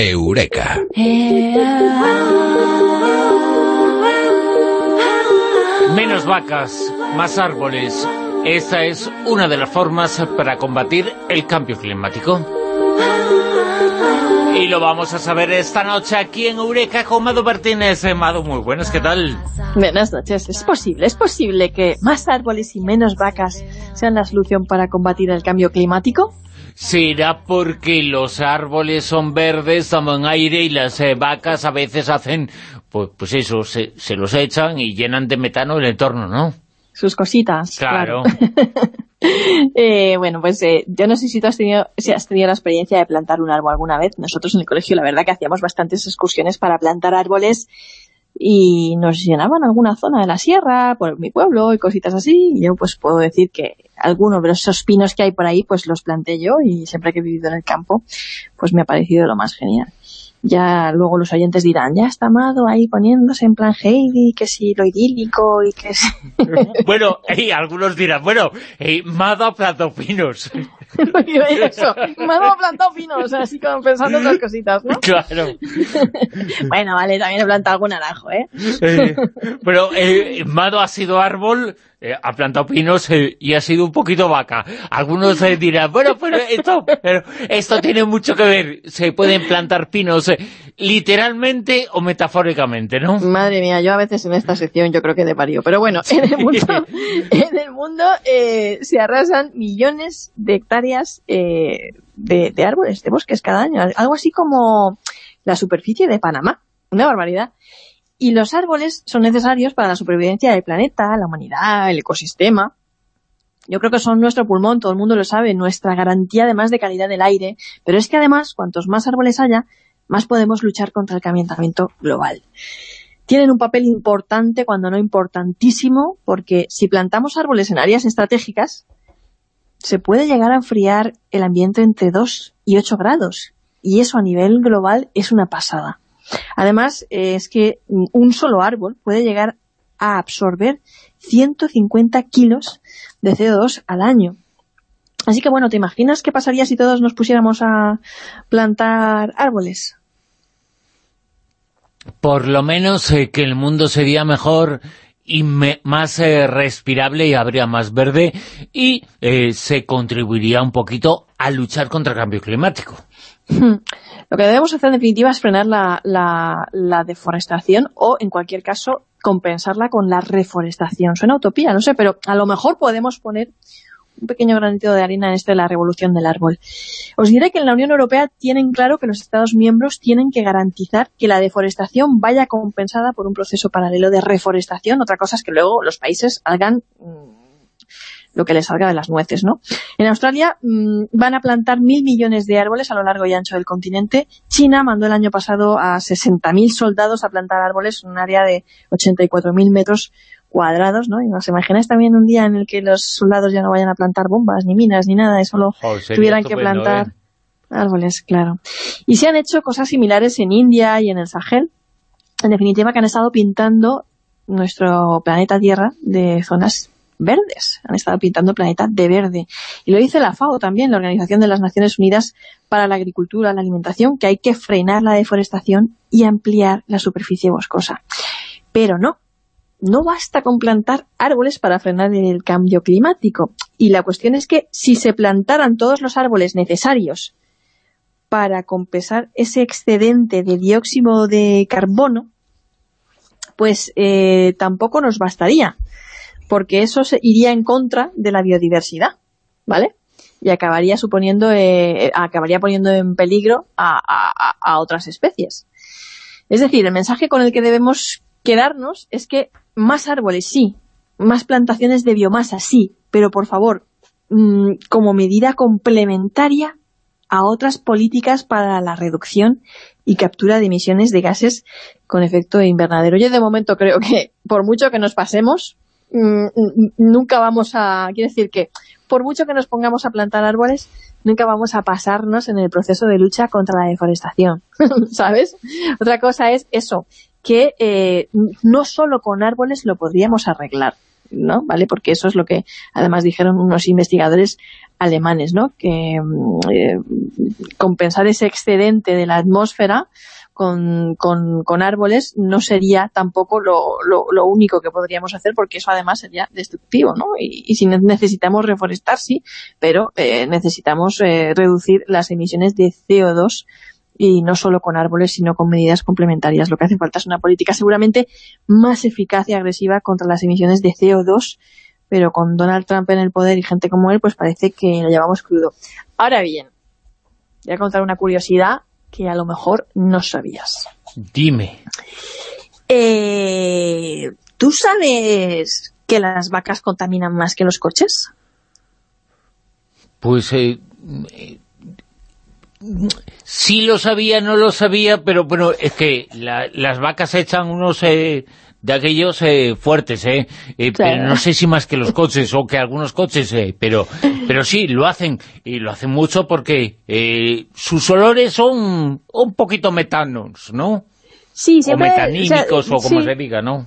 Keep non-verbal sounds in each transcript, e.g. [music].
Eureka. Menos vacas, más árboles. Esa es una de las formas para combatir el cambio climático. Y lo vamos a saber esta noche aquí en Eureka con Mado Martínez. Eh, Mado, muy buenas, ¿qué tal? Buenas noches. Es posible, es posible que más árboles y menos vacas sean la solución para combatir el cambio climático. Será porque los árboles son verdes, toman aire y las eh, vacas a veces hacen, pues, pues eso, se, se los echan y llenan de metano el entorno, ¿no? Sus cositas. Claro. [laughs] Eh, bueno, pues eh, yo no sé si tú has tenido, si has tenido la experiencia de plantar un árbol alguna vez. Nosotros en el colegio la verdad que hacíamos bastantes excursiones para plantar árboles y nos llenaban alguna zona de la sierra, por mi pueblo y cositas así. Y yo pues puedo decir que algunos de esos pinos que hay por ahí pues los planté yo y siempre que he vivido en el campo pues me ha parecido lo más genial. Ya luego los oyentes dirán, ya está Amado ahí poniéndose en plan Heidi, que si lo idílico y que si... [laughs] bueno, y algunos dirán, bueno, eh, Mado ha plantado pinos. [laughs] Eso, Mado ha plantado pinos, así como pensando otras cositas, ¿no? Claro. [laughs] bueno, vale, también he plantado algún naranjo, ¿eh? Eh, pero eh, Mado ha sido árbol, eh, ha plantado pinos eh, y ha sido un poquito vaca. Algunos eh, dirán, bueno, pero esto, pero esto tiene mucho que ver. Se pueden plantar pinos eh, literalmente o metafóricamente, ¿no? Madre mía, yo a veces en esta sección yo creo que de parió. Pero bueno, en el mundo, en el mundo eh, se arrasan millones de hectáreas eh, de, de árboles, de bosques cada año. Algo así como la superficie de Panamá. Una barbaridad. Y los árboles son necesarios para la supervivencia del planeta, la humanidad, el ecosistema. Yo creo que son nuestro pulmón, todo el mundo lo sabe, nuestra garantía además de calidad del aire. Pero es que además, cuantos más árboles haya, más podemos luchar contra el calentamiento global. Tienen un papel importante, cuando no importantísimo, porque si plantamos árboles en áreas estratégicas, se puede llegar a enfriar el ambiente entre 2 y 8 grados. Y eso a nivel global es una pasada. Además, eh, es que un solo árbol puede llegar a absorber 150 kilos de CO2 al año. Así que bueno, ¿te imaginas qué pasaría si todos nos pusiéramos a plantar árboles? Por lo menos eh, que el mundo sería mejor y más eh, respirable y habría más verde y eh, se contribuiría un poquito a luchar contra el cambio climático. Lo que debemos hacer en definitiva es frenar la, la, la, deforestación o, en cualquier caso, compensarla con la reforestación. Suena utopía, no sé, pero a lo mejor podemos poner un pequeño granito de harina en esto de la revolución del árbol. Os diré que en la Unión Europea tienen claro que los Estados miembros tienen que garantizar que la deforestación vaya compensada por un proceso paralelo de reforestación. Otra cosa es que luego los países hagan lo que les salga de las nueces, ¿no? En Australia mmm, van a plantar mil millones de árboles a lo largo y ancho del continente. China mandó el año pasado a 60.000 soldados a plantar árboles en un área de 84.000 metros cuadrados, ¿no? Y os imagináis también un día en el que los soldados ya no vayan a plantar bombas, ni minas, ni nada, y solo Oh, tuvieran que plantar ¿eh? árboles, claro. Y se han hecho cosas similares en India y en el Sahel, en definitiva que han estado pintando nuestro planeta Tierra de zonas verdes, han estado pintando el planeta de verde. Y lo dice la FAO también, la Organización de las Naciones Unidas para la Agricultura, la Alimentación, que hay que frenar la deforestación y ampliar la superficie boscosa. Pero no, no basta con plantar árboles para frenar el cambio climático. Y la cuestión es que si se plantaran todos los árboles necesarios para compensar ese excedente de dióxido de carbono, pues eh, tampoco nos bastaría, porque eso iría en contra de la biodiversidad, ¿vale? Y acabaría suponiendo, eh, acabaría poniendo en peligro a, otras especies. Es decir, el mensaje con el que debemos quedarnos es que más árboles sí, más plantaciones de biomasa sí, pero por favor, mmm, como medida complementaria a otras políticas para la reducción y captura de emisiones de gases con efecto invernadero. Yo de momento creo que por mucho que nos pasemos, mmm, nunca vamos a... Quiero decir que por mucho que nos pongamos a plantar árboles, nunca vamos a pasarnos en el proceso de lucha contra la deforestación, [laughs] ¿sabes? Otra cosa es eso, que eh, no solo con árboles lo podríamos arreglar. ¿no? ¿Vale? Porque eso es lo que además dijeron unos investigadores alemanes, ¿no? Que mm, eh, compensar ese excedente de la atmósfera con, con, árboles no sería tampoco lo, lo, único que podríamos hacer porque eso además sería destructivo, ¿no? Y, si necesitamos reforestar, sí, pero eh, necesitamos eh, reducir las emisiones de CO2 y no solo con árboles, sino con medidas complementarias. Lo que hace falta es una política seguramente más eficaz y agresiva contra las emisiones de CO2, pero con Donald Trump en el poder y gente como él, pues parece que lo llevamos crudo. Ahora bien, voy a contar una curiosidad que a lo mejor no sabías. Dime. Eh, ¿Tú sabes que las vacas contaminan más que los coches? Pues eh, sí lo sabía, no lo sabía, pero bueno, es que las vacas echan unos eh, de aquellos eh, fuertes, eh, eh pero no sé si más que los coches o que algunos coches, pero pero sí, lo hacen, y lo hacen mucho porque sus olores son un poquito metanos, ¿no? Sí, siempre... O metanímicos, o, como se diga, ¿no?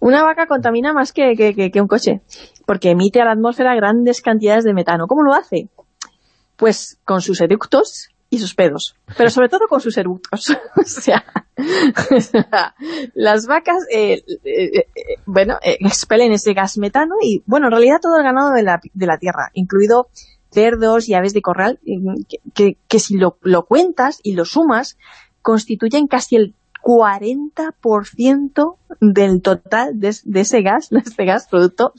Una vaca contamina más que, que, que un coche, porque emite a la atmósfera grandes cantidades de metano. ¿Cómo lo hace? Pues con sus eductos y sus pedos, pero sobre todo con sus eructos. [laughs] o sea, las vacas, eh, eh, eh, bueno, expelen ese gas metano y, bueno, en realidad todo el ganado de la, de la tierra, incluido cerdos y aves de corral, que, si lo, cuentas y lo sumas, constituyen casi el 40% del total de, de, ese gas, de este gas producto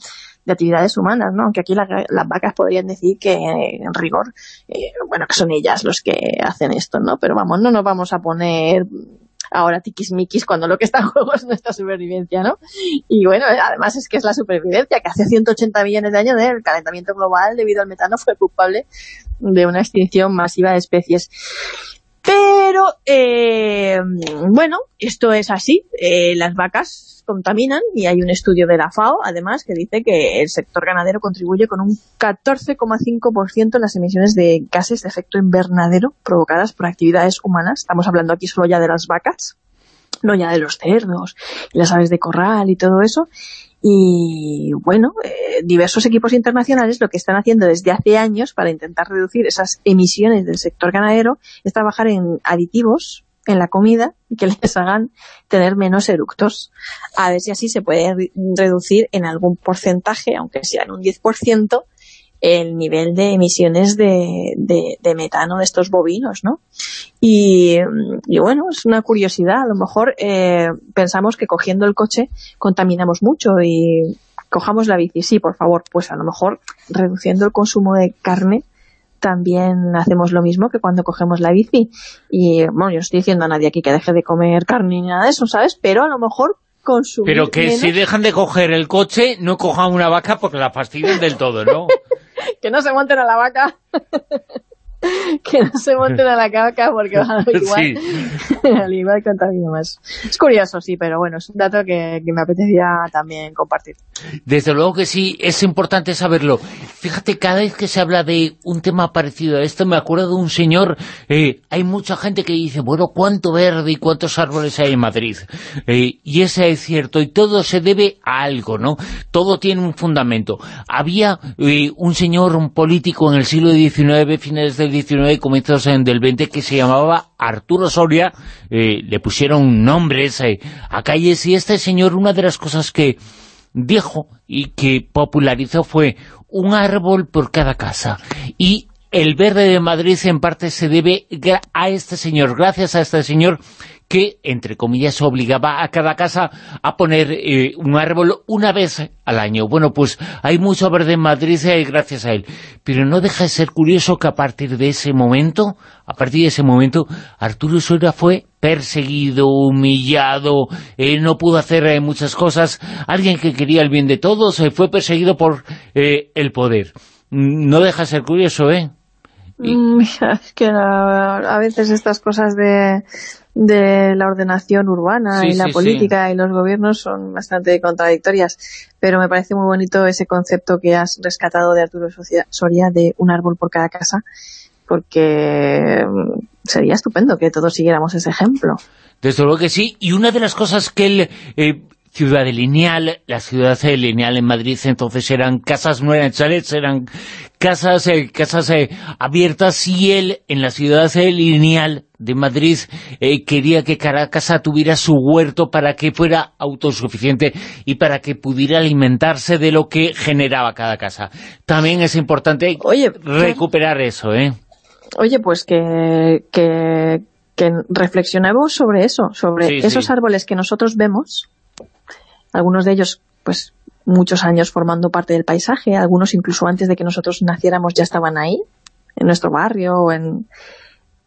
de actividades humanas, ¿no? Aunque aquí las vacas podrían decir que, en rigor, eh, bueno, que son ellas los que hacen esto, ¿no? Pero vamos, no nos vamos a poner ahora tiquismiquis cuando lo que está en juego es nuestra supervivencia, ¿no? Y bueno, además es que es la supervivencia, que hace 180 millones de años el calentamiento global debido al metano fue culpable de una extinción masiva de especies. Pero, eh, bueno, esto es así. Eh, las vacas contaminan y hay un estudio de la FAO, además, que dice que el sector ganadero contribuye con un 14,5% en las emisiones de gases de efecto invernadero provocadas por actividades humanas. Estamos hablando aquí solo ya de las vacas, no ya de los cerdos, las aves de corral y todo eso. Y bueno, eh, diversos equipos internacionales lo que están haciendo desde hace años para intentar reducir esas emisiones del sector ganadero es trabajar en aditivos en la comida que [laughs] les hagan tener menos eructos. A ver si así se puede reducir en algún porcentaje, aunque sea en un 10%, el nivel de emisiones de, de, metano de estos bovinos, ¿no? Y, bueno, es una curiosidad, a lo mejor eh, pensamos que cogiendo el coche contaminamos mucho y cojamos la bici, sí, por favor, pues a lo mejor reduciendo el consumo de carne también hacemos lo mismo que cuando cogemos la bici. Y bueno, yo no estoy diciendo a nadie aquí que deje de comer carne ni nada de eso, ¿sabes? Pero a lo mejor consumir Pero que si dejan de coger el coche, no cojan una vaca porque la fastidian del todo, ¿no? [laughs] [laughs] que no se monten a la vaca. [laughs] que no se monten a la caca porque van a [laughs] igual, [laughs] al igual contamina más. Es curioso, sí, pero bueno, es un dato que, me apetecía también compartir. Desde luego que sí, es importante saberlo. Fíjate, cada vez que se habla de un tema parecido a esto, me acuerdo de un señor, eh, hay mucha gente que dice, bueno, ¿cuánto verde y cuántos árboles hay en Madrid? Eh, y eso es cierto, y todo se debe a algo, ¿no? Todo tiene un fundamento. Había eh, un señor, un político en el siglo XIX, finales del 19 y comienzos del 20 que se llamaba Arturo Soria, eh, le pusieron nombres eh, a calles y este señor una de las cosas que dijo y que popularizó fue un árbol por cada casa. Y el verde de Madrid en parte se debe a este señor, gracias a este señor que, entre comillas, obligaba a cada casa a poner eh, un árbol una vez al año. Bueno, pues hay mucho verde en Madrid eh, gracias a él. Pero no deja de ser curioso que a partir de ese momento, a partir de ese momento, Arturo Soria fue perseguido, humillado, eh, no pudo hacer muchas cosas. Alguien que quería el bien de todos fue perseguido por el poder. No deja de ser curioso, ¿eh? Mm, es que a veces estas cosas de de la ordenación urbana y la política y los gobiernos son bastante contradictorias, pero me parece muy bonito ese concepto que has rescatado de Arturo Soria de un árbol por cada casa, porque mm, sería estupendo que todos siguiéramos ese ejemplo. Desde luego que sí, y una de las cosas que él... Eh, ciudad lineal, la ciudad lineal en Madrid entonces eran casas, no eran chalets, eran casas, eh, casas eh, abiertas y él en la ciudad lineal de Madrid eh, quería que cada casa tuviera su huerto para que fuera autosuficiente y para que pudiera alimentarse de lo que generaba cada casa. También es importante recuperar eso, ¿eh? Oye, pues que, que, reflexionemos sobre eso, sobre esos árboles que nosotros vemos, algunos de ellos, pues, muchos años formando parte del paisaje, algunos incluso antes de que nosotros naciéramos ya estaban ahí, en nuestro barrio, o en...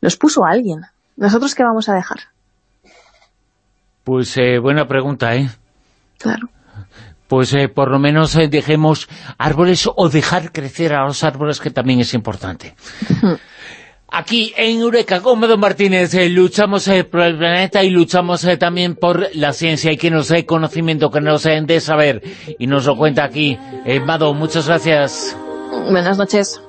los puso alguien. ¿Nosotros qué vamos a dejar? Pues eh, buena pregunta, ¿eh? Claro. Pues eh, por lo menos eh, dejemos árboles o dejar crecer a los árboles, que también es importante. Aquí en Eureka, Medo Martínez, eh, luchamos eh, por el planeta y luchamos eh, también por la ciencia y que nos dé conocimiento, que nos dé saber. Y nos lo cuenta aquí. Mado, muchas gracias. Buenas noches.